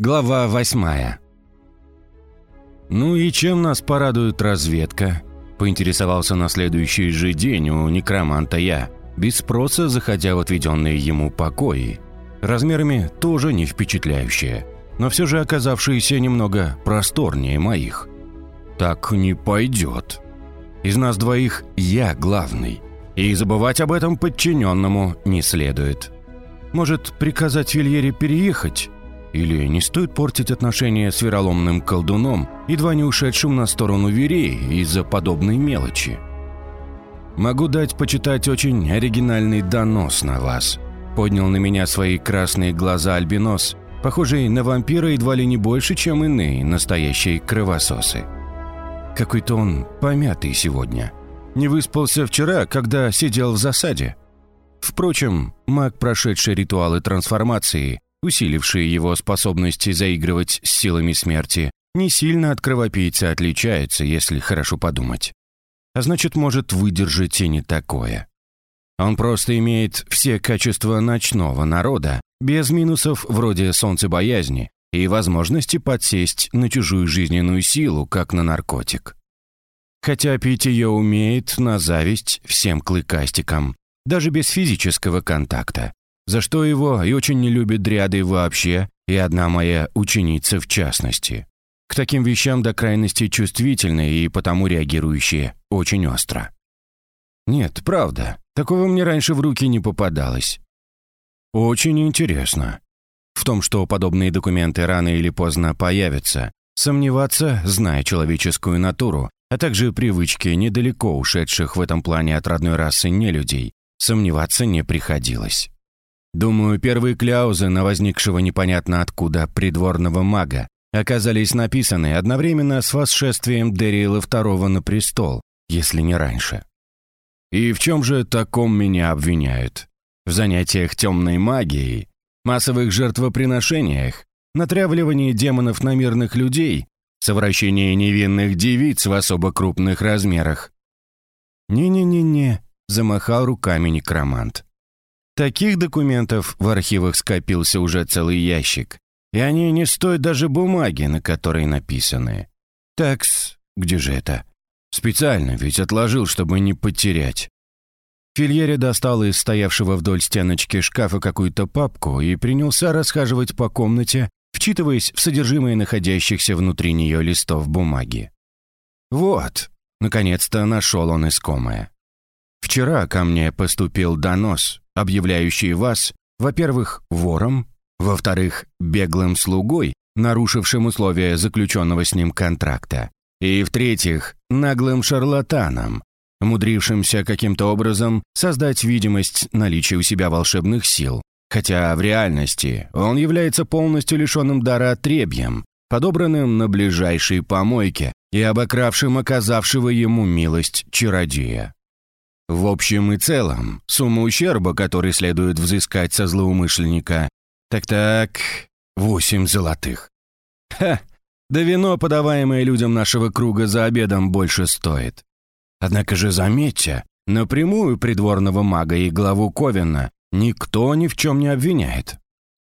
Глава восьмая. «Ну и чем нас порадует разведка?» – поинтересовался на следующий же день у некроманта я, без спроса заходя в отведенные ему покои. Размерами тоже не впечатляющие, но все же оказавшиеся немного просторнее моих. «Так не пойдет. Из нас двоих я главный, и забывать об этом подчиненному не следует. Может, приказать Вильере переехать?» Или не стоит портить отношения с вероломным колдуном, едва не ушедшим на сторону Вереи из-за подобной мелочи? «Могу дать почитать очень оригинальный донос на вас», — поднял на меня свои красные глаза альбинос, похожий на вампира едва ли не больше, чем иные настоящие кровососы. Какой-то он помятый сегодня. Не выспался вчера, когда сидел в засаде. Впрочем, маг, прошедший ритуалы трансформации, усилившие его способности заигрывать с силами смерти, не сильно от кровопийца отличается, если хорошо подумать. А значит, может выдержать и не такое. Он просто имеет все качества ночного народа, без минусов вроде солнцебоязни и возможности подсесть на чужую жизненную силу, как на наркотик. Хотя пить ее умеет на зависть всем клыкастикам, даже без физического контакта, за что его и очень не любит дряды вообще, и одна моя ученица в частности. К таким вещам до крайности чувствительные и потому реагирующие очень остро. Нет, правда, такого мне раньше в руки не попадалось. Очень интересно. В том, что подобные документы рано или поздно появятся, сомневаться, зная человеческую натуру, а также привычки недалеко ушедших в этом плане от родной расы нелюдей, сомневаться не приходилось. Думаю, первые кляузы на возникшего непонятно откуда придворного мага оказались написаны одновременно с восшествием Дериэла II на престол, если не раньше. И в чем же таком меня обвиняют? В занятиях темной магией, массовых жертвоприношениях, натравливании демонов на мирных людей, совращении невинных девиц в особо крупных размерах. «Не-не-не-не», — замахал руками некромант. Таких документов в архивах скопился уже целый ящик, и они не стоят даже бумаги, на которой написаны. Такс, где же это? Специально ведь отложил, чтобы не потерять. Фильери достал из стоявшего вдоль стеночки шкафа какую-то папку и принялся расхаживать по комнате, вчитываясь в содержимое находящихся внутри нее листов бумаги. Вот, наконец-то нашел он искомое. Вчера ко мне поступил донос, объявляющий вас, во-первых, вором, во-вторых, беглым слугой, нарушившим условия заключенного с ним контракта, и, в-третьих, наглым шарлатаном, умудрившимся каким-то образом создать видимость наличия у себя волшебных сил, хотя в реальности он является полностью лишенным дара отребьем, подобранным на ближайшей помойке и обокравшим оказавшего ему милость чародея. В общем и целом, сумма ущерба, который следует взыскать со злоумышленника, так-так, восемь золотых. Ха! Да вино, подаваемое людям нашего круга за обедом, больше стоит. Однако же заметьте, напрямую придворного мага и главу Ковина никто ни в чем не обвиняет.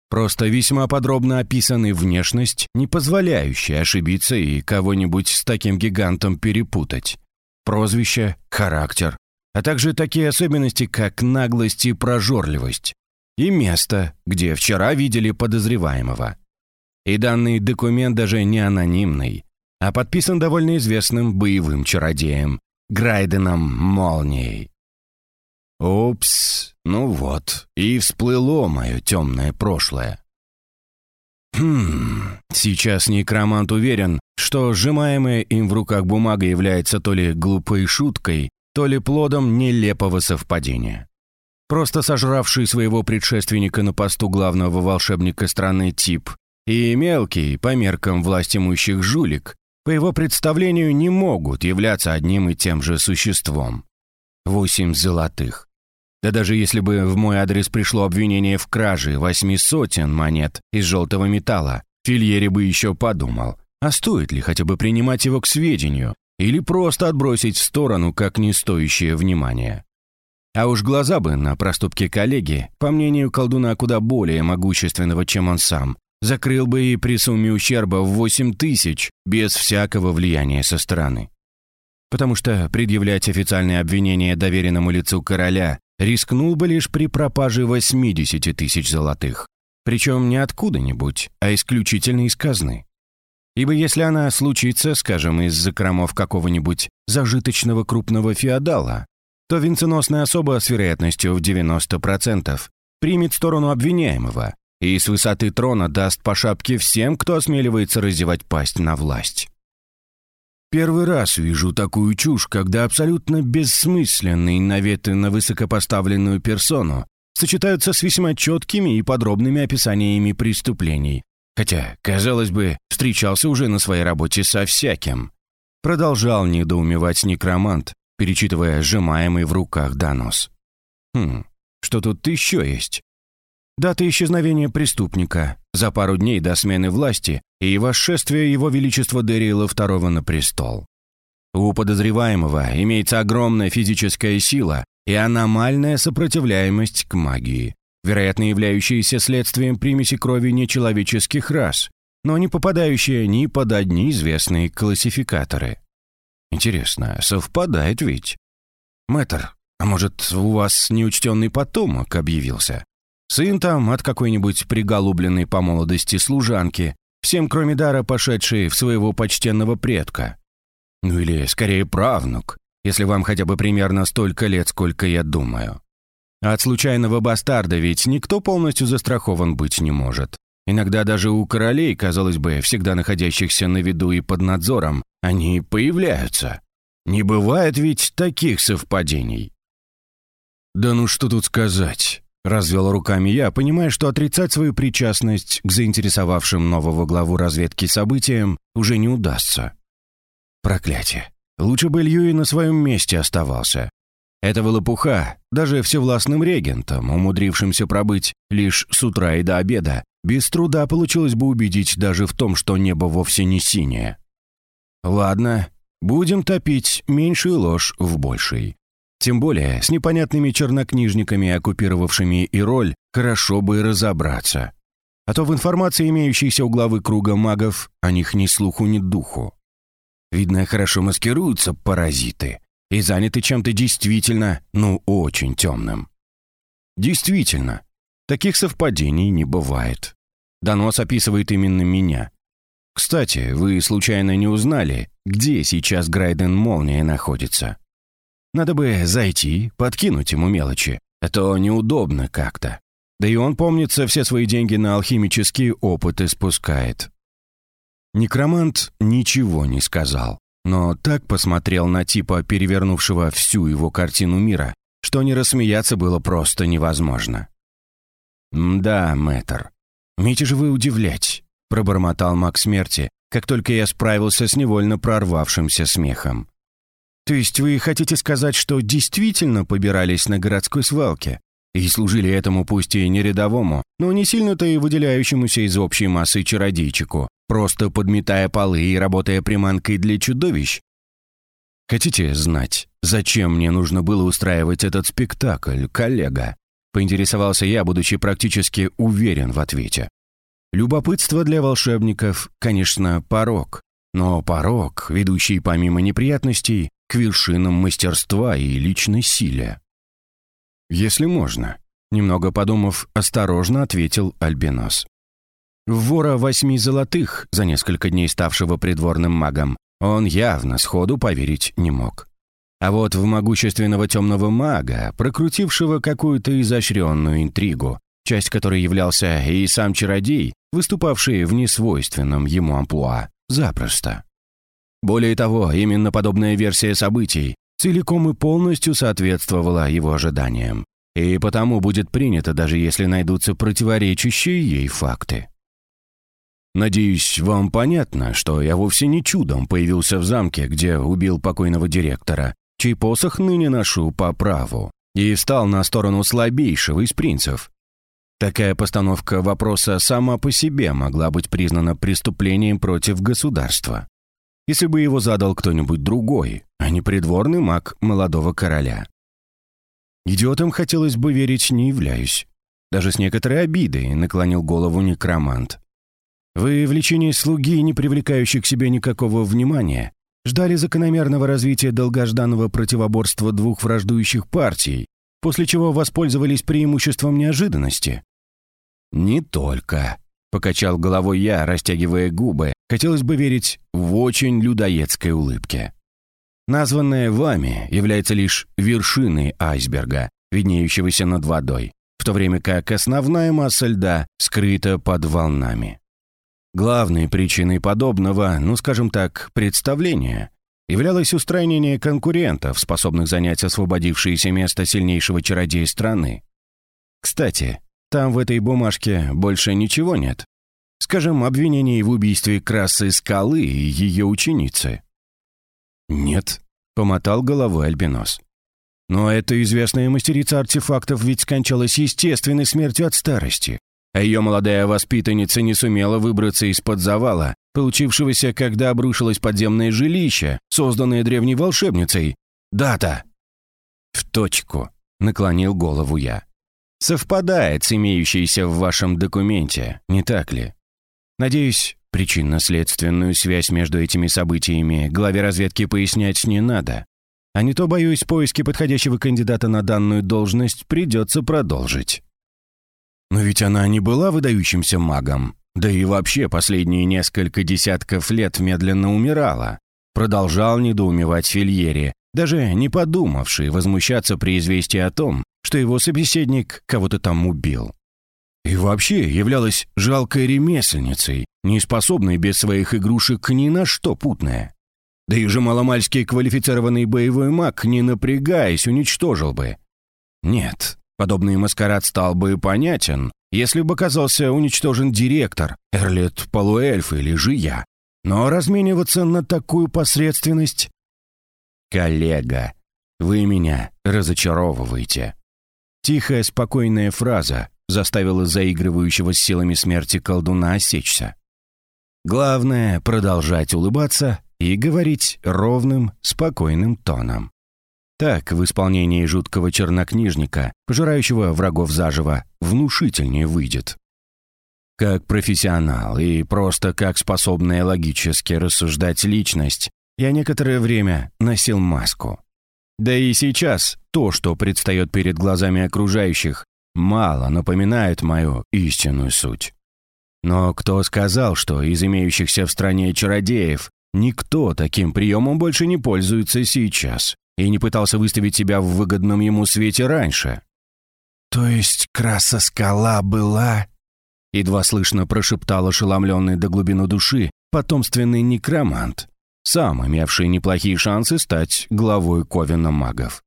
Просто весьма подробно описаны внешность, не позволяющая ошибиться и кого-нибудь с таким гигантом перепутать. Прозвище, характер, а также такие особенности, как наглость и прожорливость, и место, где вчера видели подозреваемого. И данный документ даже не анонимный, а подписан довольно известным боевым чародеем Грайденом Молнией. Упс, ну вот, и всплыло мое темное прошлое. Хм, сейчас некромант уверен, что сжимаемая им в руках бумага является то ли глупой шуткой, то ли плодом нелепого совпадения. Просто сожравший своего предшественника на посту главного волшебника страны тип и мелкий, по меркам власть имущих жулик, по его представлению не могут являться одним и тем же существом. Восемь золотых. Да даже если бы в мой адрес пришло обвинение в краже восьми сотен монет из желтого металла, Фильери бы еще подумал, а стоит ли хотя бы принимать его к сведению, или просто отбросить в сторону как не стоящее внимания. А уж глаза бы на проступки коллеги, по мнению колдуна куда более могущественного, чем он сам, закрыл бы и при сумме ущерба в 8 тысяч без всякого влияния со стороны. Потому что предъявлять официальные обвинения доверенному лицу короля рискнул бы лишь при пропаже 80 тысяч золотых. Причем не откуда-нибудь, а исключительно из казны. Ибо если она случится, скажем, из закромов какого-нибудь зажиточного крупного феодала, то венценосная особа с вероятностью в 90% примет сторону обвиняемого и с высоты трона даст по шапке всем, кто осмеливается разевать пасть на власть. Первый раз вижу такую чушь, когда абсолютно бессмысленные наветы на высокопоставленную персону сочетаются с весьма четкими и подробными описаниями преступлений, хотя, казалось бы, встречался уже на своей работе со всяким. Продолжал недоумевать некромант, перечитывая сжимаемый в руках донос. Хм, что тут еще есть? Дата исчезновения преступника за пару дней до смены власти и восшествия его величества Дэрила II на престол. У подозреваемого имеется огромная физическая сила и аномальная сопротивляемость к магии, вероятно являющаяся следствием примеси крови нечеловеческих рас, но не попадающая ни под одни известные классификаторы. Интересно, совпадает ведь? Мэтр, а может, у вас неучтенный потомок объявился? Сын там от какой-нибудь приголубленной по молодости служанки, всем кроме дара пошедший в своего почтенного предка. Ну или, скорее, правнук, если вам хотя бы примерно столько лет, сколько я думаю. От случайного бастарда ведь никто полностью застрахован быть не может. Иногда даже у королей, казалось бы, всегда находящихся на виду и под надзором, они появляются. Не бывает ведь таких совпадений. «Да ну что тут сказать?» — развел руками я, понимая, что отрицать свою причастность к заинтересовавшим нового главу разведки событиям уже не удастся. Проклятие. Лучше бы Льюи на своем месте оставался. Это лопуха, даже всевластным регентом, умудрившимся пробыть лишь с утра и до обеда, без труда получилось бы убедить даже в том, что небо вовсе не синее. Ладно, будем топить меньшую ложь в большей. Тем более, с непонятными чернокнижниками, оккупировавшими и роль, хорошо бы разобраться. А то в информации, имеющейся у главы круга магов, о них ни слуху, ни духу. Видно, хорошо маскируются паразиты и заняты чем-то действительно, ну, очень темным. Действительно, таких совпадений не бывает. Донос описывает именно меня. Кстати, вы случайно не узнали, где сейчас Грайден Молния находится? Надо бы зайти, подкинуть ему мелочи. Это неудобно как-то. Да и он, помнится, все свои деньги на алхимические опыты спускает. Некромант ничего не сказал, но так посмотрел на типа, перевернувшего всю его картину мира, что не рассмеяться было просто невозможно. «Да, мэтр, умеете же вы удивлять», — пробормотал маг смерти, как только я справился с невольно прорвавшимся смехом. «То есть вы хотите сказать, что действительно побирались на городской свалке и служили этому пусть и не рядовому, но не сильно-то и выделяющемуся из общей массы чародейчику, просто подметая полы и работая приманкой для чудовищ? Хотите знать, зачем мне нужно было устраивать этот спектакль, коллега? Поинтересовался я, будучи практически уверен в ответе. Любопытство для волшебников, конечно, порог, но порог, ведущий помимо неприятностей к вершинам мастерства и личной силе. Если можно, немного подумав, осторожно ответил Альбинос. Вора восьми золотых, за несколько дней ставшего придворным магом, он явно сходу поверить не мог. А вот в могущественного темного мага, прокрутившего какую-то изощренную интригу, часть которой являлся и сам чародей, выступавший в несвойственном ему амплуа, запросто. Более того, именно подобная версия событий целиком и полностью соответствовала его ожиданиям, и потому будет принято, даже если найдутся противоречащие ей факты. Надеюсь, вам понятно, что я вовсе не чудом появился в замке, где убил покойного директора, чей посох ныне ношу по праву, и встал на сторону слабейшего из принцев. Такая постановка вопроса сама по себе могла быть признана преступлением против государства. Если бы его задал кто-нибудь другой, а не придворный маг молодого короля. Идиотом хотелось бы верить не являюсь. Даже с некоторой обидой наклонил голову некромант. Вы в лечении слуги, не привлекающей к себе никакого внимания, ждали закономерного развития долгожданного противоборства двух враждующих партий, после чего воспользовались преимуществом неожиданности. «Не только», — покачал головой я, растягивая губы, хотелось бы верить в очень людоедской улыбке. Названное вами является лишь вершиной айсберга, виднеющегося над водой, в то время как основная масса льда скрыта под волнами. Главной причиной подобного, ну скажем так, представления являлось устранение конкурентов, способных занять освободившееся место сильнейшего чародея страны. Кстати, там в этой бумажке больше ничего нет. Скажем, обвинений в убийстве Красы Скалы и ее ученицы. «Нет», — помотал головой Альбинос. «Но эта известная мастерица артефактов ведь скончалась естественной смертью от старости, а ее молодая воспитанница не сумела выбраться из-под завала, получившегося, когда обрушилось подземное жилище, созданное древней волшебницей. Дата!» «В точку», — наклонил голову я. «Совпадает с имеющейся в вашем документе, не так ли? Надеюсь, причинно-следственную связь между этими событиями главе разведки пояснять не надо. А не то, боюсь, поиски подходящего кандидата на данную должность придется продолжить». «Но ведь она не была выдающимся магом», да и вообще последние несколько десятков лет медленно умирала. Продолжал недоумевать Фильери, даже не подумавший возмущаться при известии о том, что его собеседник кого-то там убил. И вообще являлась жалкой ремесленницей, не способной без своих игрушек ни на что путное. Да и же маломальский квалифицированный боевой маг, не напрягаясь, уничтожил бы. Нет, подобный маскарад стал бы понятен, если бы оказался уничтожен директор, Эрлет Полуэльф или же я. Но размениваться на такую посредственность... «Коллега, вы меня разочаровываете». Тихая, спокойная фраза заставила заигрывающего с силами смерти колдуна осечься. Главное — продолжать улыбаться и говорить ровным, спокойным тоном. Так, в исполнении жуткого чернокнижника, пожирающего врагов заживо, внушительнее выйдет. Как профессионал и просто как способная логически рассуждать личность, я некоторое время носил маску. Да и сейчас то, что предстает перед глазами окружающих, мало напоминает мою истинную суть. Но кто сказал, что из имеющихся в стране чародеев никто таким приемом больше не пользуется сейчас? И не пытался выставить себя в выгодном ему свете раньше. «То есть краса скала была...» Едва слышно прошептал ошеломленный до глубины души потомственный некромант, сам имевший неплохие шансы стать главой Ковена магов.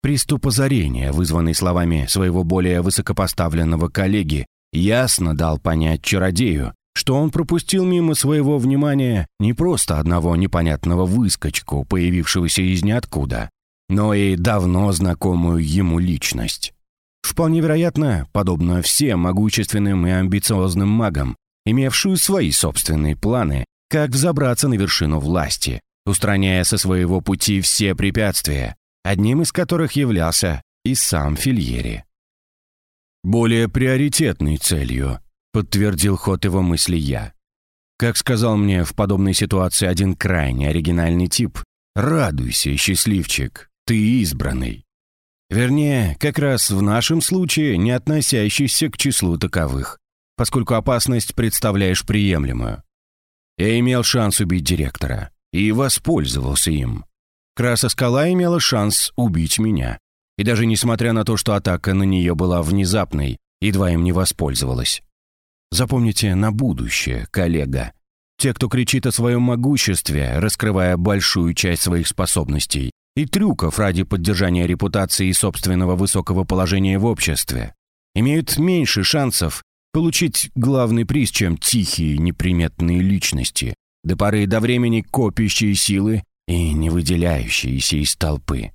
Приступ озарения, вызванный словами своего более высокопоставленного коллеги, ясно дал понять чародею, что он пропустил мимо своего внимания не просто одного непонятного выскочку, появившегося из ниоткуда, но и давно знакомую ему личность. Вполне вероятно, подобно всем могущественным и амбициозным магам, имевшую свои собственные планы, как взобраться на вершину власти, устраняя со своего пути все препятствия, одним из которых являлся и сам Фильери. Более приоритетной целью подтвердил ход его мысли я. Как сказал мне в подобной ситуации один крайне оригинальный тип, «Радуйся, счастливчик, ты избранный». Вернее, как раз в нашем случае не относящийся к числу таковых, поскольку опасность представляешь приемлемую. Я имел шанс убить директора и воспользовался им. Краса скала имела шанс убить меня. И даже несмотря на то, что атака на нее была внезапной, едва им не воспользовалась. Запомните на будущее, коллега. Те, кто кричит о своем могуществе, раскрывая большую часть своих способностей, и трюков ради поддержания репутации и собственного высокого положения в обществе, имеют меньше шансов получить главный приз, чем тихие, неприметные личности, до поры до времени копящие силы и не выделяющиеся из толпы.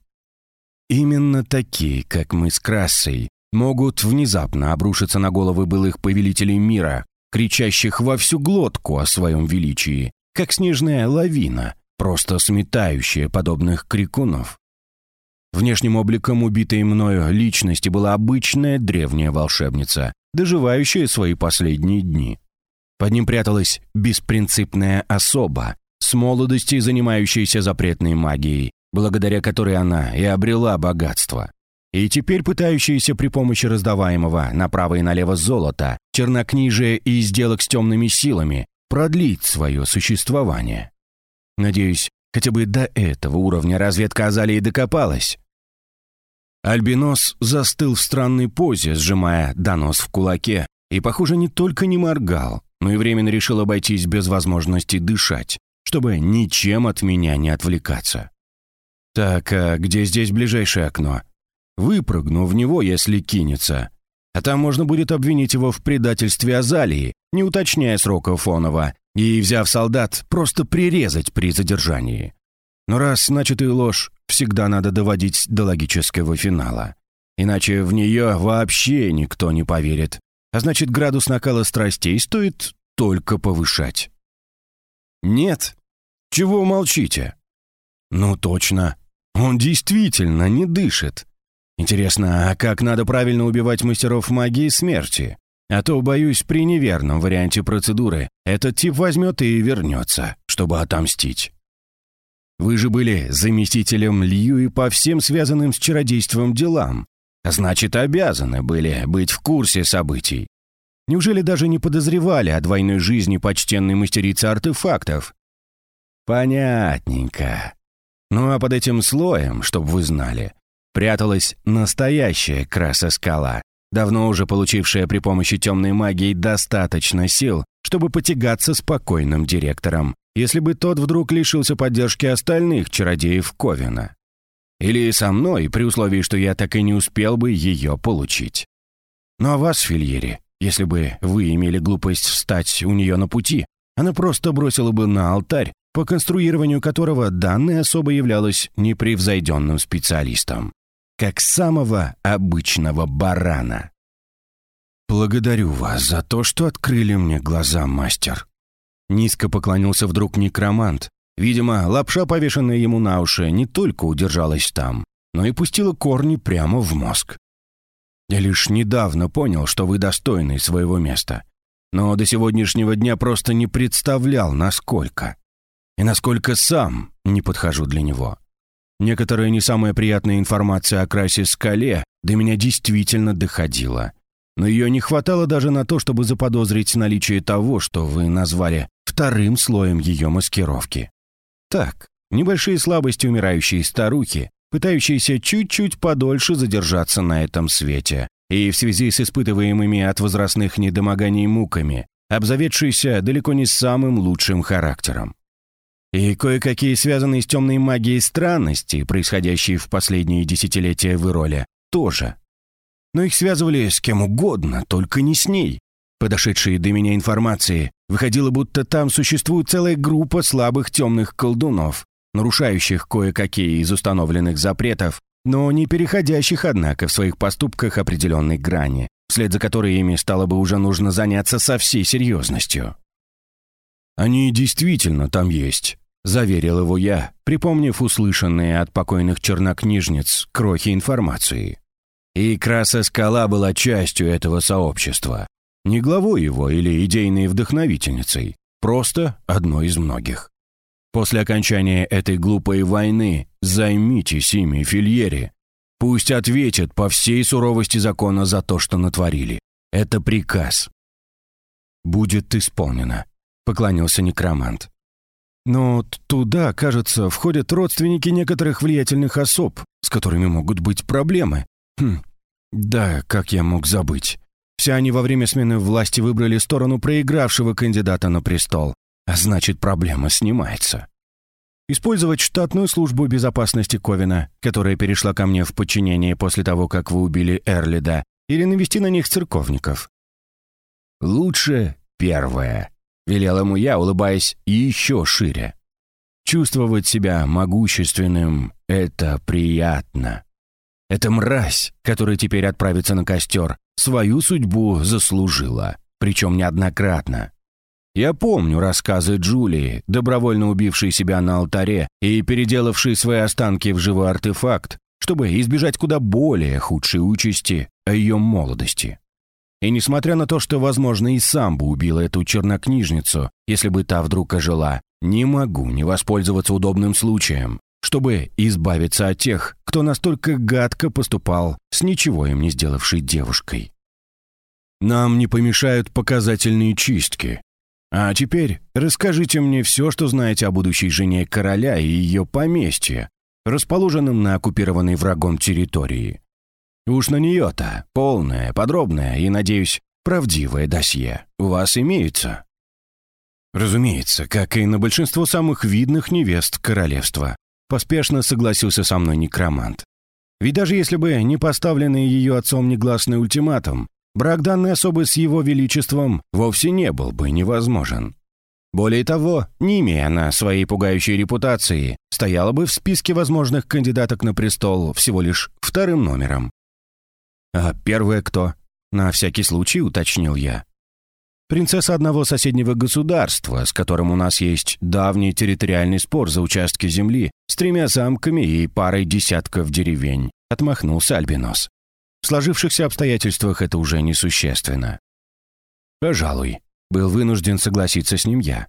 Именно такие, как мы с Крассой, могут внезапно обрушиться на головы былых повелителей мира, кричащих во всю глотку о своем величии, как снежная лавина, просто сметающая подобных крикунов. Внешним обликом убитой мною личности была обычная древняя волшебница, доживающая свои последние дни. Под ним пряталась беспринципная особа, с молодости занимающаяся запретной магией, благодаря которой она и обрела богатство. И теперь пытающаяся при помощи раздаваемого направо и налево золота, чернокнижия и сделок с темными силами продлить свое существование. Надеюсь, хотя бы до этого уровня разведка Азалии докопалась. Альбинос застыл в странной позе, сжимая донос в кулаке, и, похоже, не только не моргал, но и временно решил обойтись без возможности дышать, чтобы ничем от меня не отвлекаться. Так, а где здесь ближайшее окно? Выпрыгну в него, если кинется. А там можно будет обвинить его в предательстве Азалии, не уточняя срока Фонова, и, взяв солдат, просто прирезать при задержании. Но раз начатую ложь всегда надо доводить до логического финала. Иначе в нее вообще никто не поверит. А значит, градус накала страстей стоит только повышать. Нет? Чего молчите? Ну точно. Он действительно не дышит. Интересно, а как надо правильно убивать мастеров магии смерти? А то, боюсь, при неверном варианте процедуры этот тип возьмет и вернется, чтобы отомстить. Вы же были заместителем Льюи по всем связанным с чародейством делам, значит, обязаны были быть в курсе событий. Неужели даже не подозревали о двойной жизни почтенной мастерицы артефактов? Понятненько. Ну а под этим слоем, чтобы вы знали, пряталась настоящая краса-скала, давно уже получившая при помощи темной магии достаточно сил, чтобы потягаться с покойным директором, если бы тот вдруг лишился поддержки остальных чародеев Ковина. Или со мной, при условии, что я так и не успел бы ее получить. Ну а вас, Фильери, если бы вы имели глупость встать у нее на пути, она просто бросила бы на алтарь, по конструированию которого данная особа являлась непревзойденным специалистом как самого обычного барана. «Благодарю вас за то, что открыли мне глаза, мастер». Низко поклонился вдруг некромант. Видимо, лапша, повешенная ему на уши, не только удержалась там, но и пустила корни прямо в мозг. Я лишь недавно понял, что вы достойны своего места. Но до сегодняшнего дня просто не представлял, насколько. И насколько сам не подхожу для него. Некоторая не самая приятная информация о красе скале до меня действительно доходила. Но ее не хватало даже на то, чтобы заподозрить наличие того, что вы назвали вторым слоем ее маскировки. Так, небольшие слабости умирающей старухи, пытающиеся чуть-чуть подольше задержаться на этом свете, и в связи с испытываемыми от возрастных недомоганий муками, обзаведшиеся далеко не самым лучшим характером. И кое-какие связанные с темной магией странности, происходящие в последние десятилетия в Ироле, тоже. Но их связывали с кем угодно, только не с ней. Подошедшие до меня информации выходило, будто там существует целая группа слабых темных колдунов, нарушающих кое-какие из установленных запретов, но не переходящих, однако, в своих поступках определенной грани, вслед за которой ими стало бы уже нужно заняться со всей серьезностью. «Они действительно там есть», — заверил его я, припомнив услышанные от покойных чернокнижниц крохи информации. И Краса Скала была частью этого сообщества. Не главой его или идейной вдохновительницей, просто одной из многих. После окончания этой глупой войны займитесь ими, Фильери. Пусть ответят по всей суровости закона за то, что натворили. Это приказ. Будет исполнено поклонился некромант. Но туда, кажется, входят родственники некоторых влиятельных особ, с которыми могут быть проблемы. Хм, да, как я мог забыть. Все они во время смены власти выбрали сторону проигравшего кандидата на престол, а значит, проблема снимается. Использовать штатную службу безопасности Ковина, которая перешла ко мне в подчинение после того, как вы убили Эрлида, или навести на них церковников? Лучше первое. Велел ему я, улыбаясь еще шире. Чувствовать себя могущественным — это приятно. Эта мразь, которая теперь отправится на костер, свою судьбу заслужила, причем неоднократно. Я помню рассказы Джулии, добровольно убившей себя на алтаре и переделавшей свои останки в живой артефакт, чтобы избежать куда более худшей участи о ее молодости. И несмотря на то, что, возможно, и сам бы убил эту чернокнижницу, если бы та вдруг ожила, не могу не воспользоваться удобным случаем, чтобы избавиться от тех, кто настолько гадко поступал с ничего им не сделавшей девушкой. Нам не помешают показательные чистки. А теперь расскажите мне все, что знаете о будущей жене короля и ее поместье, расположенном на оккупированной врагом территории. Уж на нее-то полное, подробное и, надеюсь, правдивое досье у вас имеется. Разумеется, как и на большинство самых видных невест королевства. Поспешно согласился со мной некромант. Ведь даже если бы не поставленный ее отцом негласный ультиматум, брак данной особы с его величеством вовсе не был бы невозможен. Более того, не имея она своей пугающей репутации, стояла бы в списке возможных кандидаток на престол всего лишь вторым номером. «А первая кто?» — на всякий случай уточнил я. «Принцесса одного соседнего государства, с которым у нас есть давний территориальный спор за участки земли с тремя замками и парой десятков деревень», — отмахнулся Альбинос. «В сложившихся обстоятельствах это уже несущественно». «Пожалуй», — был вынужден согласиться с ним я.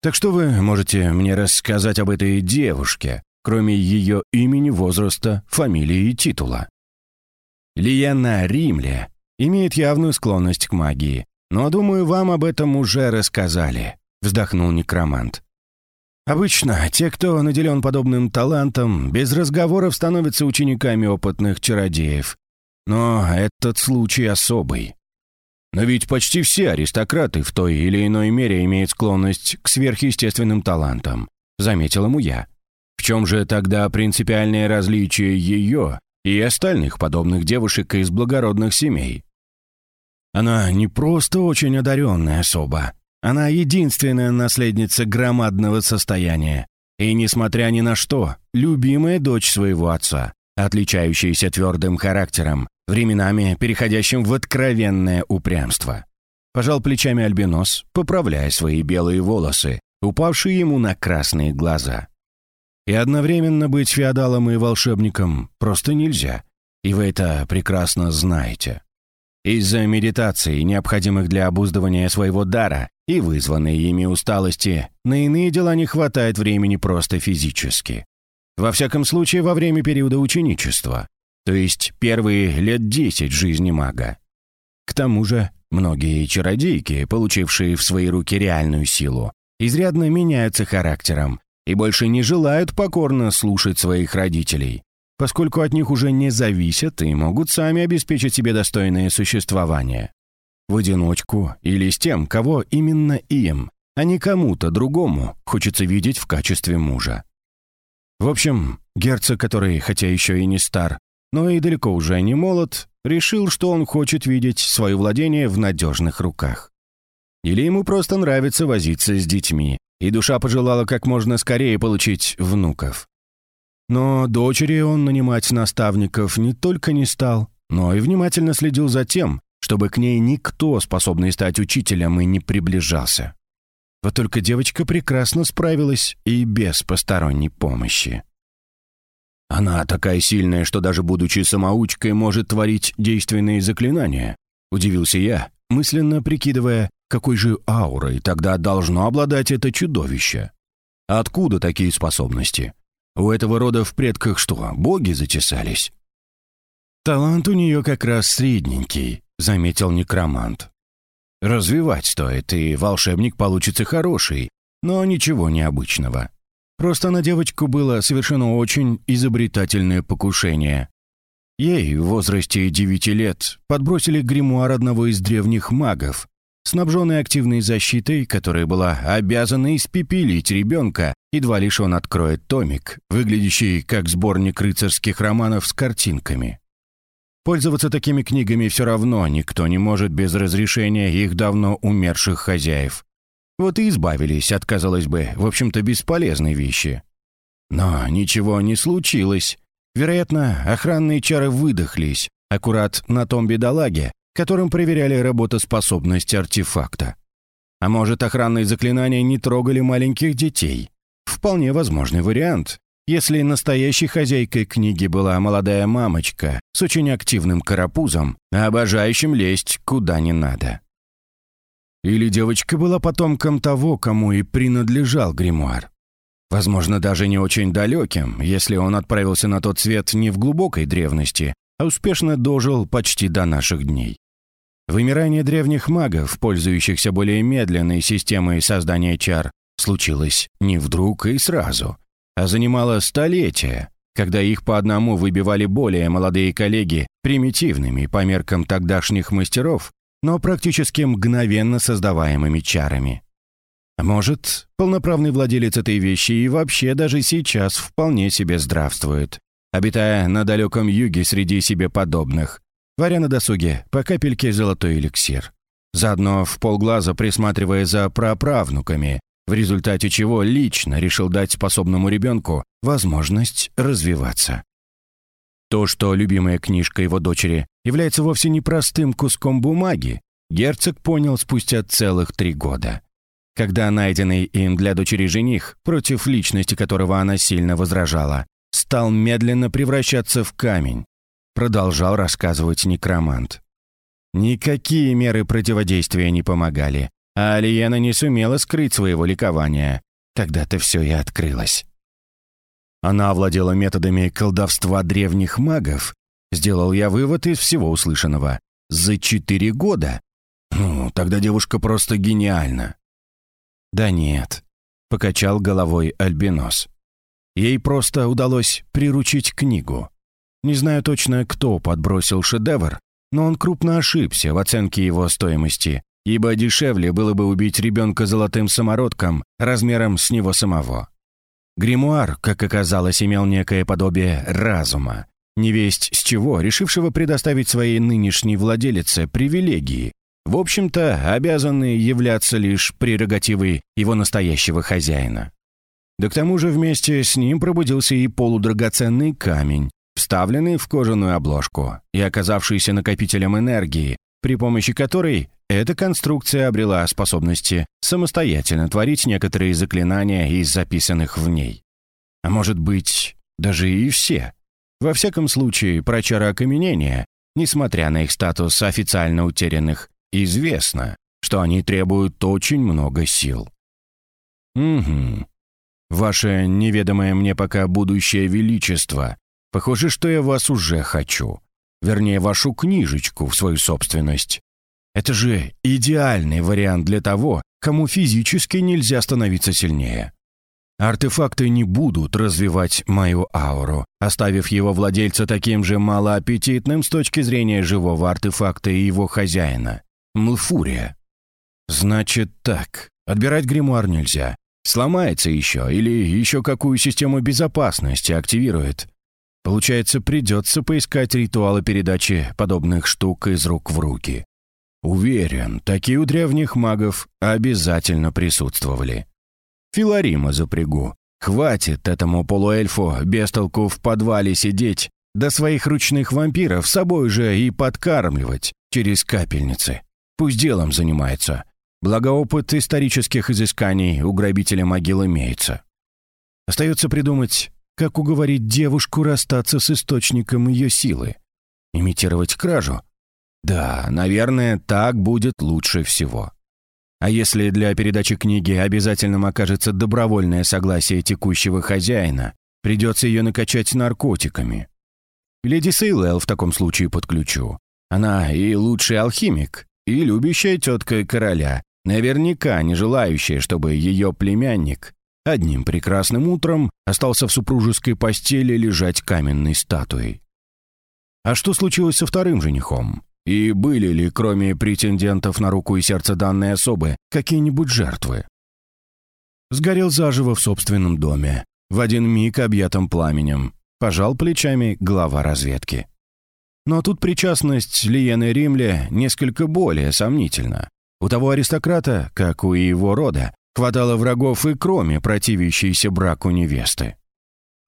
«Так что вы можете мне рассказать об этой девушке, кроме ее имени, возраста, фамилии и титула?» Лиена Римле имеет явную склонность к магии, но, думаю, вам об этом уже рассказали», — вздохнул некромант. «Обычно те, кто наделен подобным талантом, без разговоров становятся учениками опытных чародеев. Но этот случай особый. Но ведь почти все аристократы в той или иной мере имеют склонность к сверхъестественным талантам», — заметил ему я. «В чем же тогда принципиальное различие ее и остальных подобных девушек из благородных семей. Она не просто очень одаренная особа, она единственная наследница громадного состояния и, несмотря ни на что, любимая дочь своего отца, отличающаяся твердым характером, временами переходящим в откровенное упрямство. Пожал плечами Альбинос, поправляя свои белые волосы, упавшие ему на красные глаза. И одновременно быть феодалом и волшебником просто нельзя. И вы это прекрасно знаете. Из-за медитации, необходимых для обуздывания своего дара и вызванной ими усталости, на иные дела не хватает времени просто физически. Во всяком случае, во время периода ученичества, то есть первые лет десять жизни мага. К тому же, многие чародейки, получившие в свои руки реальную силу, изрядно меняются характером и больше не желают покорно слушать своих родителей, поскольку от них уже не зависят и могут сами обеспечить себе достойное существование. В одиночку или с тем, кого именно им, а не кому-то другому хочется видеть в качестве мужа. В общем, герцог, который, хотя еще и не стар, но и далеко уже не молод, решил, что он хочет видеть свое владение в надежных руках. Или ему просто нравится возиться с детьми, и душа пожелала как можно скорее получить внуков. Но дочери он нанимать наставников не только не стал, но и внимательно следил за тем, чтобы к ней никто, способный стать учителем, и не приближался. Вот только девочка прекрасно справилась и без посторонней помощи. Она такая сильная, что даже будучи самоучкой, может творить действенные заклинания. Удивился я, мысленно прикидывая, какой же аурой тогда должно обладать это чудовище? Откуда такие способности? У этого рода в предках что, боги затесались? Талант у нее как раз средненький, заметил некромант. Развивать стоит, и волшебник получится хороший, но ничего необычного. Просто на девочку было совершено очень изобретательное покушение. Ей в возрасте девяти лет подбросили гримуар одного из древних магов, снабженный активной защитой, которая была обязана испепелить ребенка, едва лишь он откроет томик, выглядящий как сборник рыцарских романов с картинками. Пользоваться такими книгами все равно никто не может без разрешения их давно умерших хозяев. Вот и избавились от, казалось бы, в общем-то бесполезной вещи. Но ничего не случилось. Вероятно, охранные чары выдохлись, аккурат на том бедолаге, которым проверяли работоспособность артефакта. А может, охранные заклинания не трогали маленьких детей? Вполне возможный вариант. если настоящей хозяйкой книги была молодая мамочка с очень активным карапузом, обожающим лезть куда не надо. Или девочка была потомком того, кому и принадлежал гримуар. Возможно, даже не очень далеким, если он отправился на тот свет не в глубокой древности, а успешно дожил почти до наших дней. Вымирание древних магов, пользующихся более медленной системой создания чар, случилось не вдруг и сразу – а занимало столетия, когда их по одному выбивали более молодые коллеги примитивными по меркам тогдашних мастеров, но практически мгновенно создаваемыми чарами. Может, полноправный владелец этой вещи и вообще даже сейчас вполне себе здравствует, обитая на далеком юге среди себе подобных, варя на досуге по капельке золотой эликсир. Заодно в полглаза присматривая за праправнуками, в результате чего лично решил дать способному ребенку возможность развиваться. То, что любимая книжка его дочери является вовсе не простым куском бумаги, герцог понял спустя целых три года. Когда найденный им для дочери жених, против личности которого она сильно возражала, стал медленно превращаться в камень, продолжал рассказывать некромант. Никакие меры противодействия не помогали, а Алиена не сумела скрыть своего ликования. Тогда-то все и открылось. Она овладела методами колдовства древних магов. Сделал я вывод из всего услышанного. За четыре года? Ну, тогда девушка просто гениальна. Да нет, покачал головой Альбинос. Ей просто удалось приручить книгу. Не знаю точно, кто подбросил шедевр, но он крупно ошибся в оценке его стоимости ибо дешевле было бы убить ребенка золотым самородком размером с него самого. Гримуар, как оказалось, имел некое подобие разума, невесть с чего, решившего предоставить своей нынешней владелице привилегии, в общем-то, обязанные являться лишь прерогативой его настоящего хозяина. Да к тому же вместе с ним пробудился и полудрагоценный камень, вставленный в кожаную обложку и оказавшийся накопителем энергии, при помощи которой эта конструкция обрела способности самостоятельно творить некоторые заклинания из записанных в ней. А может быть, даже и все. Во всяком случае, про чары окаменения, несмотря на их статус официально утерянных, известно, что они требуют очень много сил. Угу. Ваше неведомое мне пока будущее величество. Похоже, что я вас уже хочу. Вернее, вашу книжечку в свою собственность. Это же идеальный вариант для того, кому физически нельзя становиться сильнее. Артефакты не будут развивать мою ауру, оставив его владельца таким же малоаппетитным с точки зрения живого артефакта и его хозяина. Млфурия. Значит так, отбирать гримуар нельзя. Сломается еще или еще какую систему безопасности активирует. Получается, придется поискать ритуалы передачи подобных штук из рук в руки. Уверен, такие у древних магов обязательно присутствовали. Филарима запрягу. Хватит этому полуэльфу без толку в подвале сидеть, да своих ручных вампиров собой же и подкармливать через капельницы. Пусть делом занимается. Благо опыт исторических изысканий у грабителя могил имеется. Остается придумать, как уговорить девушку расстаться с источником ее силы. Имитировать кражу — да, наверное, так будет лучше всего. А если для передачи книги обязательным окажется добровольное согласие текущего хозяина, придется ее накачать наркотиками. Леди Сейлэл в таком случае подключу. Она и лучший алхимик, и любящая тетка короля, наверняка не желающая, чтобы ее племянник одним прекрасным утром остался в супружеской постели лежать каменной статуей. А что случилось со вторым женихом? И были ли, кроме претендентов на руку и сердце данной особы, какие-нибудь жертвы? Сгорел заживо в собственном доме, в один миг объятым пламенем, пожал плечами глава разведки. Но тут причастность Лиены Римле несколько более сомнительна. У того аристократа, как у его рода, хватало врагов и кроме противящейся браку невесты.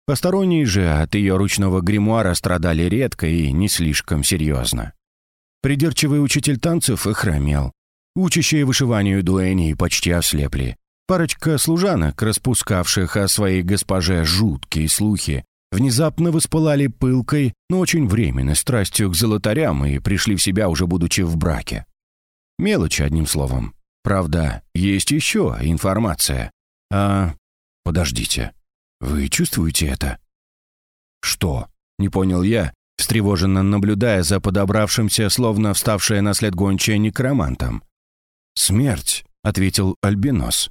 Посторонние же от ее ручного гримуара страдали редко и не слишком серьезно. Придирчивый учитель танцев охромел. Учащие вышиванию дуэни почти ослепли. Парочка служанок, распускавших о своей госпоже жуткие слухи, внезапно воспылали пылкой, но очень временной страстью к золотарям и пришли в себя, уже будучи в браке. Мелочи, одним словом. Правда, есть еще информация. А... Подождите. Вы чувствуете это? Что? Не понял я, встревоженно наблюдая за подобравшимся, словно вставшая на след гончая некромантом. «Смерть», — ответил Альбинос.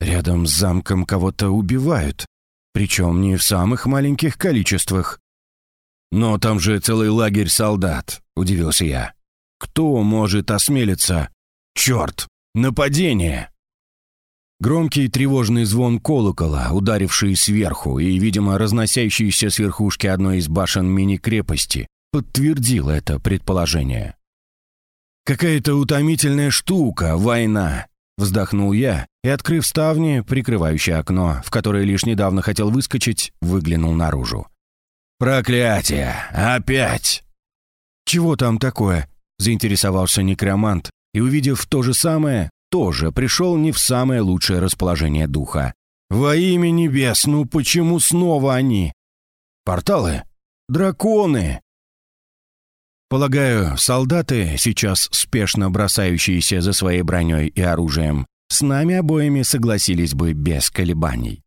«Рядом с замком кого-то убивают, причем не в самых маленьких количествах». «Но там же целый лагерь солдат», — удивился я. «Кто может осмелиться? Черт! Нападение!» Громкий тревожный звон колокола, ударивший сверху и, видимо, разносящийся с верхушки одной из башен мини-крепости, подтвердил это предположение. «Какая-то утомительная штука, война!» Вздохнул я и, открыв ставни, прикрывающее окно, в которое лишь недавно хотел выскочить, выглянул наружу. «Проклятие! Опять!» «Чего там такое?» – заинтересовался некромант, и, увидев то же самое, тоже пришел не в самое лучшее расположение духа. «Во имя небес, ну почему снова они?» «Порталы? Драконы!» Полагаю, солдаты, сейчас спешно бросающиеся за своей броней и оружием, с нами обоими согласились бы без колебаний.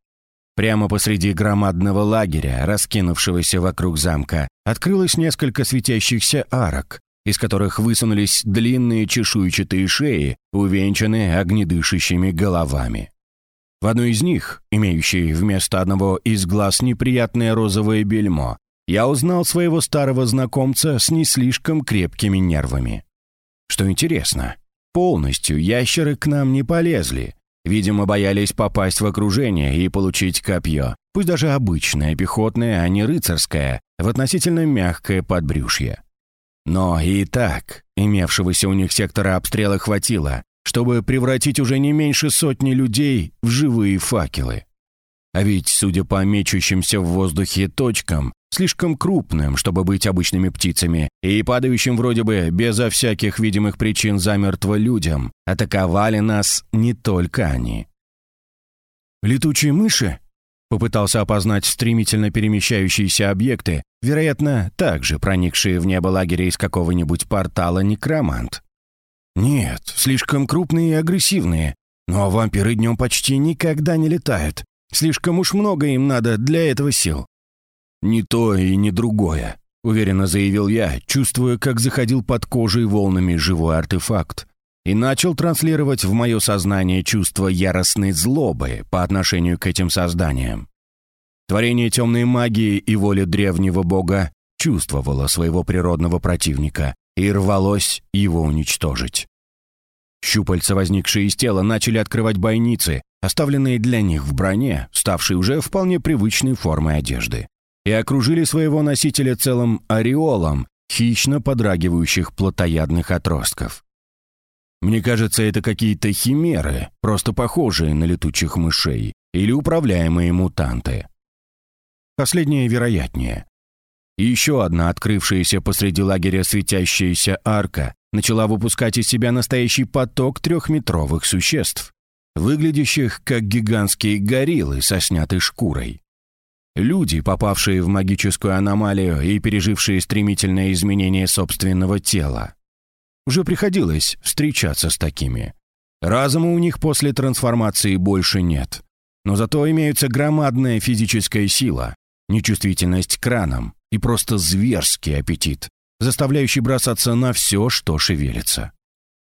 Прямо посреди громадного лагеря, раскинувшегося вокруг замка, открылось несколько светящихся арок, из которых высунулись длинные чешуйчатые шеи, увенчанные огнедышащими головами. В одной из них, имеющей вместо одного из глаз неприятное розовое бельмо, я узнал своего старого знакомца с не слишком крепкими нервами. Что интересно, полностью ящеры к нам не полезли. Видимо, боялись попасть в окружение и получить копье, пусть даже обычное пехотное, а не рыцарское, в относительно мягкое подбрюшье. Но и так, имевшегося у них сектора обстрела хватило, чтобы превратить уже не меньше сотни людей в живые факелы. А ведь, судя по мечущимся в воздухе точкам, слишком крупным, чтобы быть обычными птицами, и падающим вроде бы безо всяких видимых причин замертво людям, атаковали нас не только они. «Летучие мыши?» Попытался опознать стремительно перемещающиеся объекты, вероятно, также проникшие в небо лагеря из какого-нибудь портала некромант. Нет, слишком крупные и агрессивные, но вампиры днем почти никогда не летают. Слишком уж много им надо для этого сил. «Не то и не другое», — уверенно заявил я, чувствуя, как заходил под кожей волнами живой артефакт, и начал транслировать в мое сознание чувство яростной злобы по отношению к этим созданиям. Творение темной магии и воли древнего бога чувствовало своего природного противника и рвалось его уничтожить. Щупальца, возникшие из тела, начали открывать бойницы, оставленные для них в броне, ставшей уже вполне привычной формой одежды, и окружили своего носителя целым ореолом хищно подрагивающих плотоядных отростков. Мне кажется, это какие-то химеры, просто похожие на летучих мышей, или управляемые мутанты. Последнее вероятнее. Еще одна открывшаяся посреди лагеря светящаяся арка начала выпускать из себя настоящий поток трехметровых существ, выглядящих как гигантские гориллы со снятой шкурой. Люди, попавшие в магическую аномалию и пережившие стремительное изменение собственного тела. Уже приходилось встречаться с такими. Разума у них после трансформации больше нет. Но зато имеются громадная физическая сила, нечувствительность к ранам и просто зверский аппетит, заставляющий бросаться на все, что шевелится.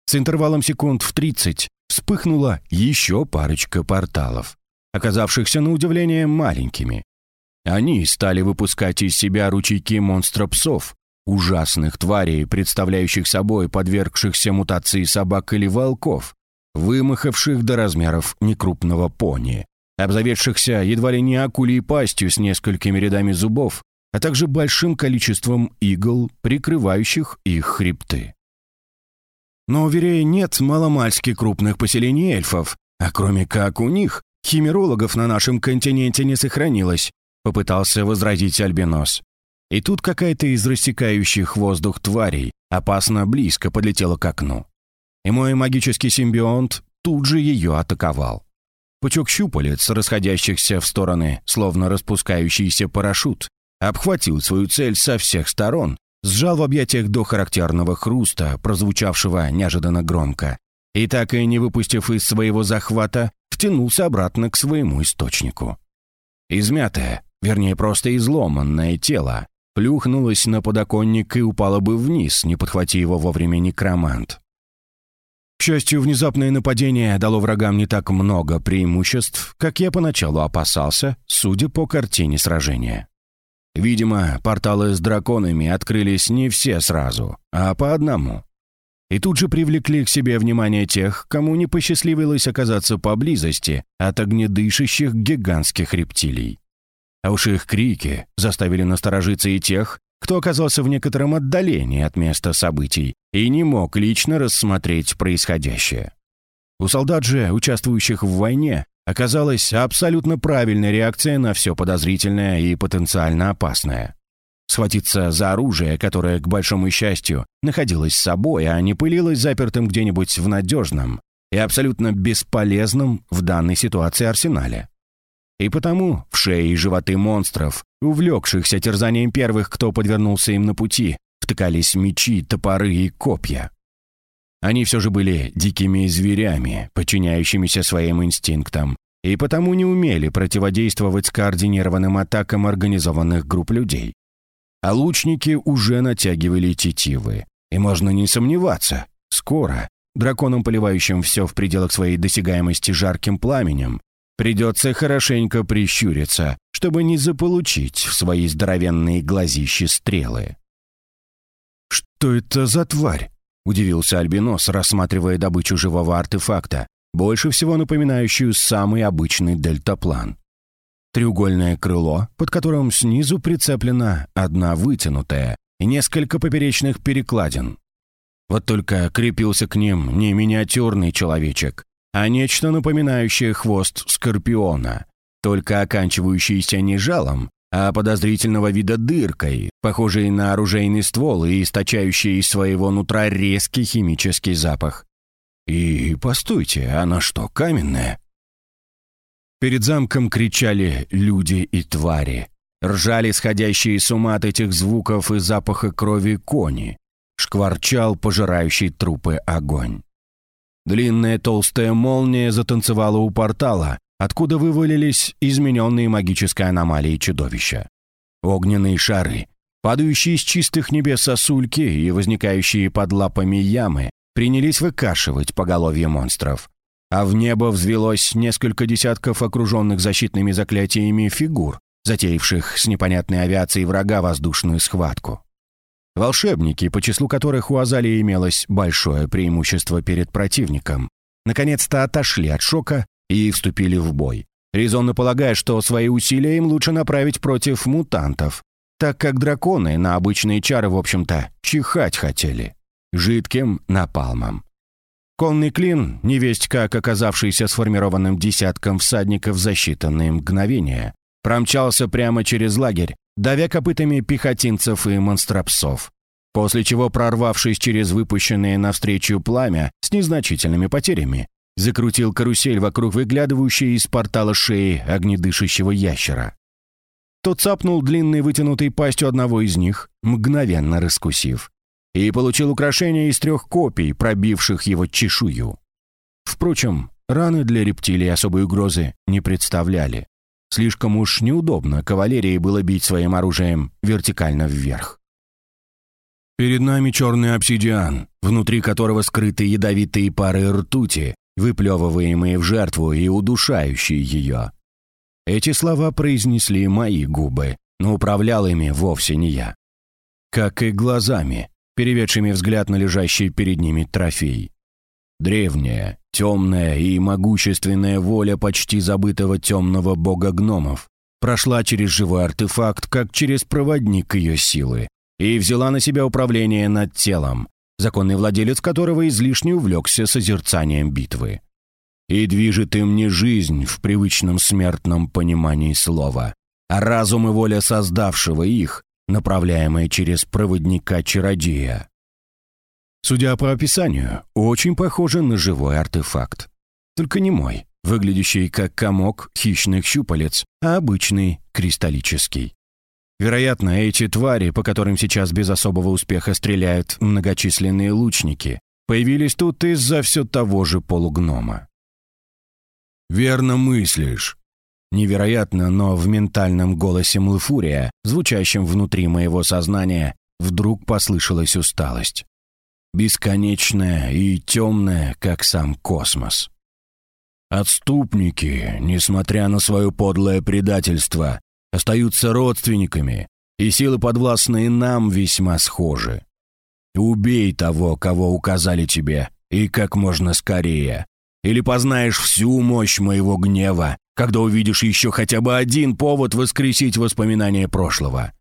С интервалом секунд в 30 вспыхнула еще парочка порталов, оказавшихся на удивление маленькими. Они стали выпускать из себя ручейки монстра-псов, ужасных тварей, представляющих собой подвергшихся мутации собак или волков, вымахавших до размеров некрупного пони, обзаведшихся едва ли не акулей пастью с несколькими рядами зубов, а также большим количеством игл, прикрывающих их хребты. Но у нет маломальски крупных поселений эльфов, а кроме как у них, химерологов на нашем континенте не сохранилось, попытался возразить Альбинос. И тут какая-то из рассекающих воздух тварей опасно близко подлетела к окну. И мой магический симбионт тут же ее атаковал. Пучок щупалец, расходящихся в стороны, словно распускающийся парашют, обхватил свою цель со всех сторон, сжал в объятиях до характерного хруста, прозвучавшего неожиданно громко, и так и не выпустив из своего захвата, втянулся обратно к своему источнику. Измятое, вернее просто изломанное тело, плюхнулось на подоконник и упало бы вниз, не подхвати его вовремя некромант. К счастью, внезапное нападение дало врагам не так много преимуществ, как я поначалу опасался, судя по картине сражения. Видимо, порталы с драконами открылись не все сразу, а по одному. И тут же привлекли к себе внимание тех, кому не посчастливилось оказаться поблизости от огнедышащих гигантских рептилий. А уж их крики заставили насторожиться и тех, кто оказался в некотором отдалении от места событий и не мог лично рассмотреть происходящее. У солдат же, участвующих в войне, оказалась абсолютно правильная реакция на все подозрительное и потенциально опасное. Схватиться за оружие, которое, к большому счастью, находилось с собой, а не пылилось запертым где-нибудь в надежном и абсолютно бесполезном в данной ситуации арсенале. И потому в шеи и животы монстров, увлекшихся терзанием первых, кто подвернулся им на пути, втыкались мечи, топоры и копья. Они все же были дикими зверями, подчиняющимися своим инстинктам, и потому не умели противодействовать скоординированным атакам организованных групп людей. А лучники уже натягивали тетивы. И можно не сомневаться, скоро драконам, поливающим все в пределах своей досягаемости жарким пламенем, Придется хорошенько прищуриться, чтобы не заполучить в свои здоровенные глазищи стрелы. «Что это за тварь?» — удивился Альбинос, рассматривая добычу живого артефакта, больше всего напоминающую самый обычный дельтаплан. Треугольное крыло, под которым снизу прицеплена одна вытянутая и несколько поперечных перекладин. Вот только крепился к ним не миниатюрный человечек, а нечто напоминающее хвост скорпиона, только оканчивающийся не жалом, а подозрительного вида дыркой, похожей на оружейный ствол и источающей из своего нутра резкий химический запах. И постойте, она что, каменная? Перед замком кричали люди и твари. Ржали сходящие с ума от этих звуков и запаха крови кони. Шкварчал пожирающий трупы огонь. Длинная толстая молния затанцевала у портала, откуда вывалились измененные магической аномалией чудовища. Огненные шары, падающие с чистых небес сосульки и возникающие под лапами ямы, принялись выкашивать поголовье монстров. А в небо взвелось несколько десятков окруженных защитными заклятиями фигур, затеявших с непонятной авиацией врага воздушную схватку. Волшебники, по числу которых у Азалии имелось большое преимущество перед противником, наконец-то отошли от шока и вступили в бой, резонно полагая, что свои усилия им лучше направить против мутантов, так как драконы на обычные чары, в общем-то, чихать хотели. Жидким напалмом. Конный клин, невесть как оказавшийся сформированным десятком всадников за считанные мгновения, промчался прямо через лагерь, давя копытами пехотинцев и монстропсов. После чего, прорвавшись через выпущенные навстречу пламя с незначительными потерями, закрутил карусель вокруг выглядывающей из портала шеи огнедышащего ящера. Тот цапнул длинной вытянутой пастью одного из них, мгновенно раскусив, и получил украшение из трех копий, пробивших его чешую. Впрочем, раны для рептилий особой угрозы не представляли. Слишком уж неудобно кавалерии было бить своим оружием вертикально вверх. Перед нами черный обсидиан, внутри которого скрыты ядовитые пары ртути, выплевываемые в жертву и удушающие ее. Эти слова произнесли мои губы, но управлял ими вовсе не я. Как и глазами, переведшими взгляд на лежащий перед ними трофей. Древняя, темная и могущественная воля почти забытого темного бога гномов прошла через живой артефакт, как через проводник ее силы, и взяла на себя управление над телом, законный владелец которого излишне увлекся созерцанием битвы. И движет им не жизнь в привычном смертном понимании слова, а разум и воля создавшего их, направляемая через проводника-чародея. Судя по описанию, очень похоже на живой артефакт. Только не мой, выглядящий как комок хищных щупалец, а обычный кристаллический. Вероятно, эти твари, по которым сейчас без особого успеха стреляют многочисленные лучники, появились тут из-за все того же полугнома. «Верно мыслишь». Невероятно, но в ментальном голосе Млфурия, звучащем внутри моего сознания, вдруг послышалась усталость. Бесконечная и темная, как сам космос. Отступники, несмотря на свое подлое предательство, остаются родственниками, и силы, подвластные нам, весьма схожи. Убей того, кого указали тебе, и как можно скорее. Или познаешь всю мощь моего гнева, когда увидишь еще хотя бы один повод воскресить воспоминания прошлого.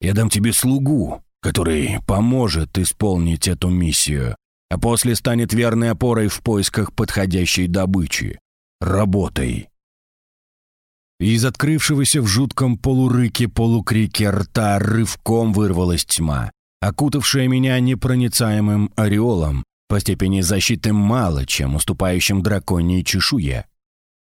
Я дам тебе слугу, который поможет исполнить эту миссию, а после станет верной опорой в поисках подходящей добычи. Работай. Из открывшегося в жутком полурыке полукрике рта рывком вырвалась тьма, окутавшая меня непроницаемым ореолом, по степени защиты мало, чем уступающим драконьей чешуе.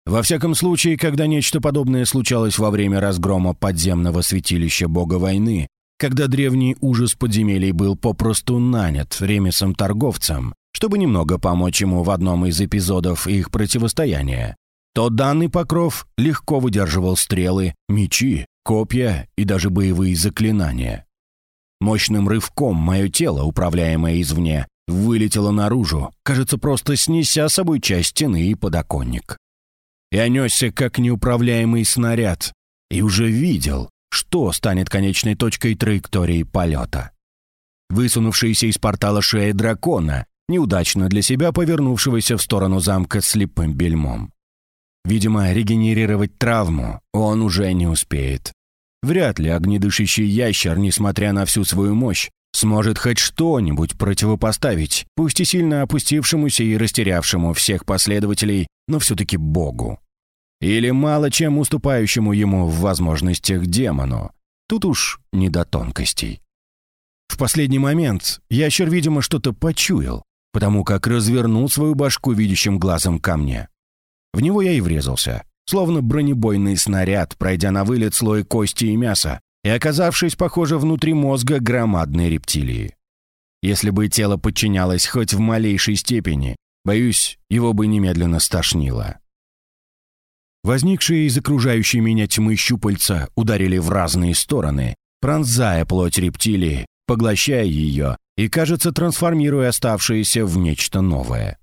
Во всяком случае, когда нечто подобное случалось во время разгрома подземного святилища бога войны, когда древний ужас подземелий был попросту нанят ремесом-торговцем, чтобы немного помочь ему в одном из эпизодов их противостояния, то данный покров легко выдерживал стрелы, мечи, копья и даже боевые заклинания. Мощным рывком мое тело, управляемое извне, вылетело наружу, кажется, просто снеся собой часть стены и подоконник. Я несся, как неуправляемый снаряд, и уже видел, что станет конечной точкой траектории полета. Высунувшийся из портала шея дракона, неудачно для себя повернувшегося в сторону замка слепым бельмом. Видимо, регенерировать травму он уже не успеет. Вряд ли огнедышащий ящер, несмотря на всю свою мощь, сможет хоть что-нибудь противопоставить, пусть и сильно опустившемуся и растерявшему всех последователей, но все-таки Богу. Или мало чем уступающему ему в возможностях демону. Тут уж не до тонкостей. В последний момент ящер, видимо, что-то почуял, потому как развернул свою башку видящим глазом ко мне. В него я и врезался, словно бронебойный снаряд, пройдя на вылет слой кости и мяса, и оказавшись, похоже, внутри мозга громадной рептилии. Если бы тело подчинялось хоть в малейшей степени, боюсь, его бы немедленно стошнило. Возникшие из окружающей меня тьмы щупальца ударили в разные стороны, пронзая плоть рептилии, поглощая ее и, кажется, трансформируя оставшееся в нечто новое.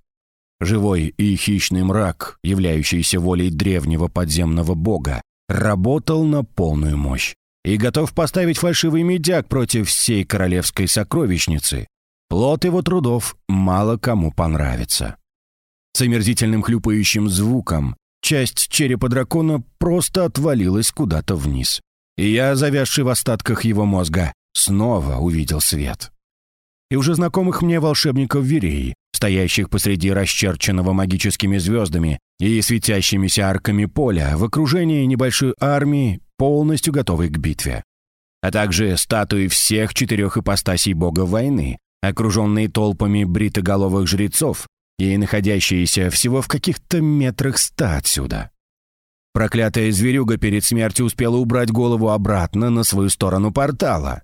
Живой и хищный мрак, являющийся волей древнего подземного бога, работал на полную мощь и готов поставить фальшивый медяк против всей королевской сокровищницы. Плод его трудов мало кому понравится. С омерзительным хлюпающим звуком часть черепа дракона просто отвалилась куда-то вниз. И я, завязший в остатках его мозга, снова увидел свет. И уже знакомых мне волшебников Вереи, стоящих посреди расчерченного магическими звездами и светящимися арками поля в окружении небольшой армии полностью готовый к битве. А также статуи всех четырех ипостасей бога войны, окруженные толпами бритоголовых жрецов и находящиеся всего в каких-то метрах ста отсюда. Проклятая зверюга перед смертью успела убрать голову обратно на свою сторону портала.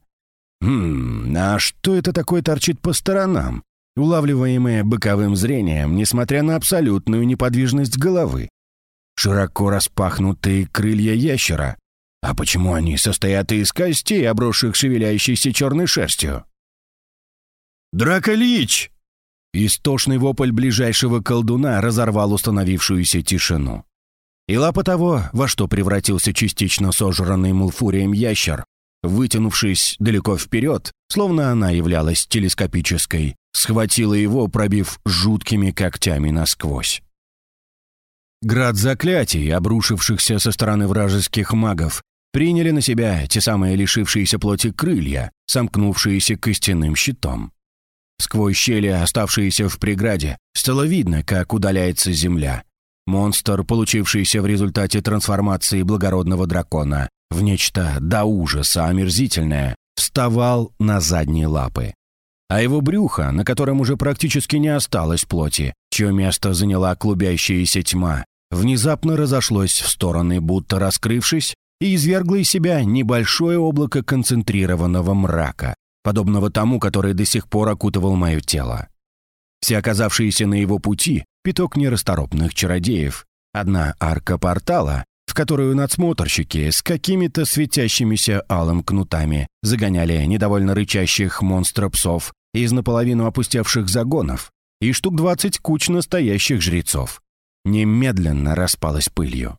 Хм, а что это такое торчит по сторонам, улавливаемое боковым зрением, несмотря на абсолютную неподвижность головы? Широко распахнутые крылья ящера, а почему они состоят из костей, обросших шевеляющейся черной шерстью? «Драколич!» Истошный вопль ближайшего колдуна разорвал установившуюся тишину. И лапа того, во что превратился частично сожранный мулфурием ящер, вытянувшись далеко вперед, словно она являлась телескопической, схватила его, пробив жуткими когтями насквозь. Град заклятий, обрушившихся со стороны вражеских магов, приняли на себя те самые лишившиеся плоти крылья, сомкнувшиеся костяным щитом. Сквозь щели, оставшиеся в преграде, стало видно, как удаляется земля. Монстр, получившийся в результате трансформации благородного дракона в нечто до ужаса омерзительное, вставал на задние лапы. А его брюхо, на котором уже практически не осталось плоти, чье место заняла клубящаяся тьма, внезапно разошлось в стороны, будто раскрывшись, и извергло из себя небольшое облако концентрированного мрака, подобного тому, который до сих пор окутывал мое тело. Все оказавшиеся на его пути — пяток нерасторопных чародеев, одна арка портала, в которую надсмотрщики с какими-то светящимися алым кнутами загоняли недовольно рычащих монстра-псов из наполовину опустевших загонов и штук двадцать куч настоящих жрецов. Немедленно распалась пылью.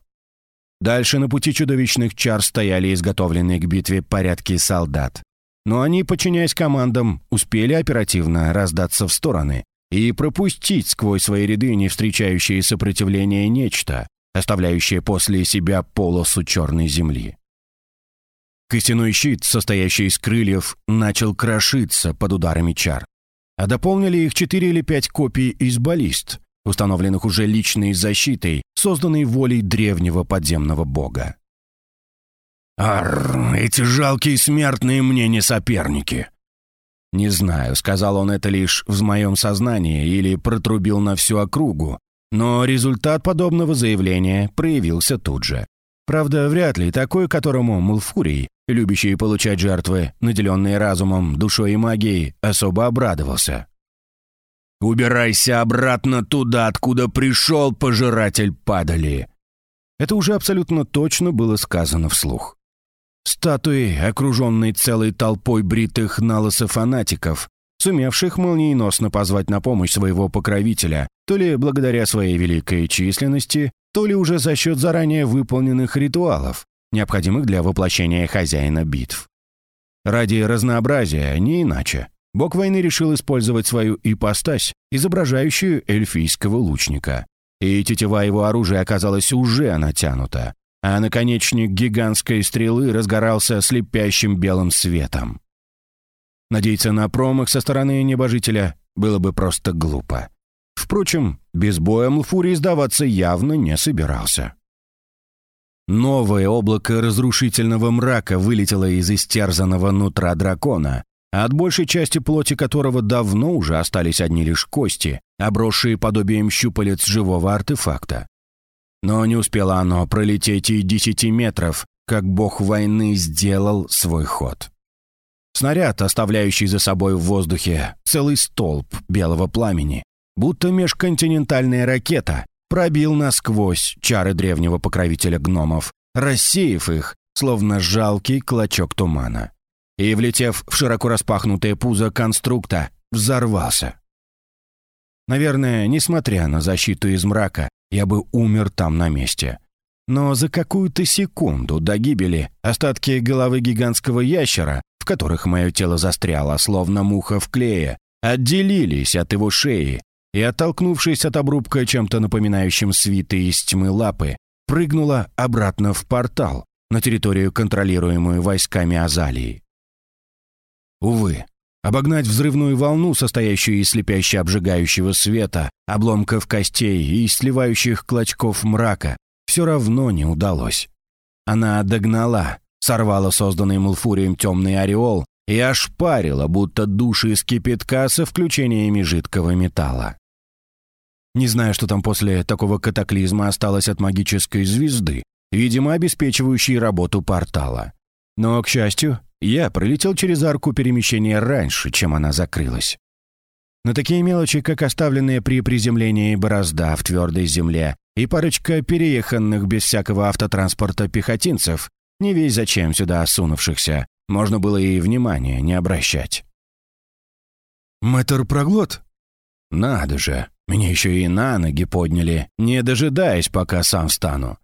Дальше на пути чудовищных чар стояли изготовленные к битве порядки солдат. Но они, подчиняясь командам, успели оперативно раздаться в стороны и пропустить сквозь свои ряды не встречающие сопротивления нечто, оставляющее после себя полосу черной земли. Костяной щит, состоящий из крыльев, начал крошиться под ударами чар. А дополнили их четыре или пять копий из баллист, установленных уже личной защитой, созданной волей древнего подземного бога. «Арр, эти жалкие смертные мне не соперники!» Не знаю, сказал он это лишь в моем сознании или протрубил на всю округу, но результат подобного заявления проявился тут же. Правда, вряд ли такой, которому Мулфурий, любящий получать жертвы, наделенные разумом, душой и магией, особо обрадовался. «Убирайся обратно туда, откуда пришел пожиратель падали!» Это уже абсолютно точно было сказано вслух. Статуи, окруженные целой толпой бритых налысов фанатиков, сумевших молниеносно позвать на помощь своего покровителя, то ли благодаря своей великой численности, то ли уже за счет заранее выполненных ритуалов, необходимых для воплощения хозяина битв. Ради разнообразия, не иначе, бог войны решил использовать свою ипостась, изображающую эльфийского лучника. И тетива его оружия оказалась уже натянута, а наконечник гигантской стрелы разгорался слепящим белым светом. Надеяться на промах со стороны небожителя было бы просто глупо. Впрочем, без боя Млфурий сдаваться явно не собирался. Новое облако разрушительного мрака вылетело из истерзанного нутра дракона, от большей части плоти которого давно уже остались одни лишь кости, обросшие подобием щупалец живого артефакта. Но не успело оно пролететь и десяти метров, как бог войны сделал свой ход. Снаряд, оставляющий за собой в воздухе целый столб белого пламени, будто межконтинентальная ракета, пробил насквозь чары древнего покровителя гномов, рассеяв их, словно жалкий клочок тумана. И, влетев в широко распахнутое пузо конструкта, взорвался. Наверное, несмотря на защиту из мрака, я бы умер там на месте. Но за какую-то секунду до гибели остатки головы гигантского ящера, в которых мое тело застряло, словно муха в клее, отделились от его шеи и, оттолкнувшись от обрубка чем-то напоминающим свиты из тьмы лапы, прыгнула обратно в портал на территорию, контролируемую войсками Азалии. Увы, Обогнать взрывную волну, состоящую из слепяще обжигающего света, обломков костей и сливающих клочков мрака, все равно не удалось. Она догнала, сорвала созданный Мулфурием темный ореол и ошпарила, будто души из кипятка со включениями жидкого металла. Не знаю, что там после такого катаклизма осталось от магической звезды, видимо, обеспечивающей работу портала. Но, к счастью, я пролетел через арку перемещения раньше, чем она закрылась. На такие мелочи, как оставленные при приземлении борозда в твердой земле и парочка перееханных без всякого автотранспорта пехотинцев, не весь зачем сюда осунувшихся, можно было и внимания не обращать. «Мэтр проглот?» «Надо же, меня еще и на ноги подняли, не дожидаясь, пока сам встану.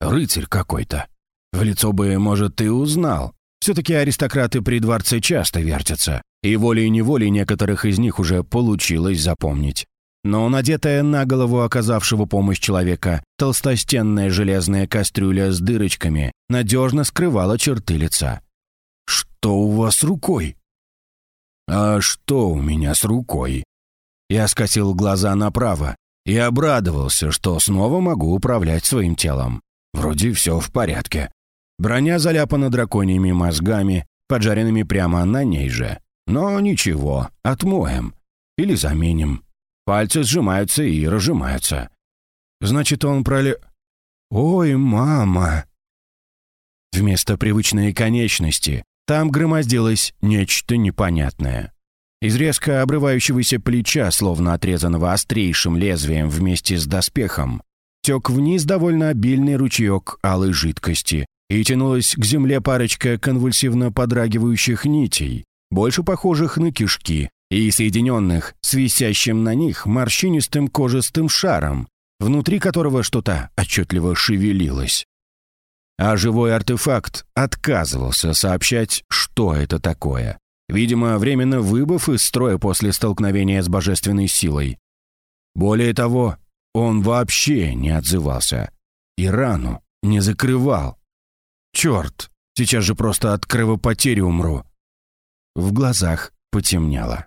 Рыцарь какой-то. В лицо бы, может, и узнал, все-таки аристократы при дворце часто вертятся, и волей-неволей некоторых из них уже получилось запомнить. Но надетая на голову оказавшего помощь человека толстостенная железная кастрюля с дырочками надежно скрывала черты лица. «Что у вас с рукой?» «А что у меня с рукой?» Я скосил глаза направо и обрадовался, что снова могу управлять своим телом. Вроде все в порядке. Броня заляпана драконьими мозгами, поджаренными прямо на ней же. Но ничего, отмоем. Или заменим. Пальцы сжимаются и разжимаются. Значит, он проле... «Ой, мама!» Вместо привычной конечности там громоздилось нечто непонятное. Из резко обрывающегося плеча, словно отрезанного острейшим лезвием вместе с доспехом, тек вниз довольно обильный ручеек алой жидкости и тянулась к земле парочка конвульсивно подрагивающих нитей, больше похожих на кишки, и соединенных с висящим на них морщинистым кожистым шаром, внутри которого что-то отчетливо шевелилось. А живой артефакт отказывался сообщать, что это такое. Видимо, временно выбыв из строя после столкновения с божественной силой. Более того, он вообще не отзывался. И рану не закрывал. Черт, сейчас же просто от кровопотери умру. В глазах потемнело.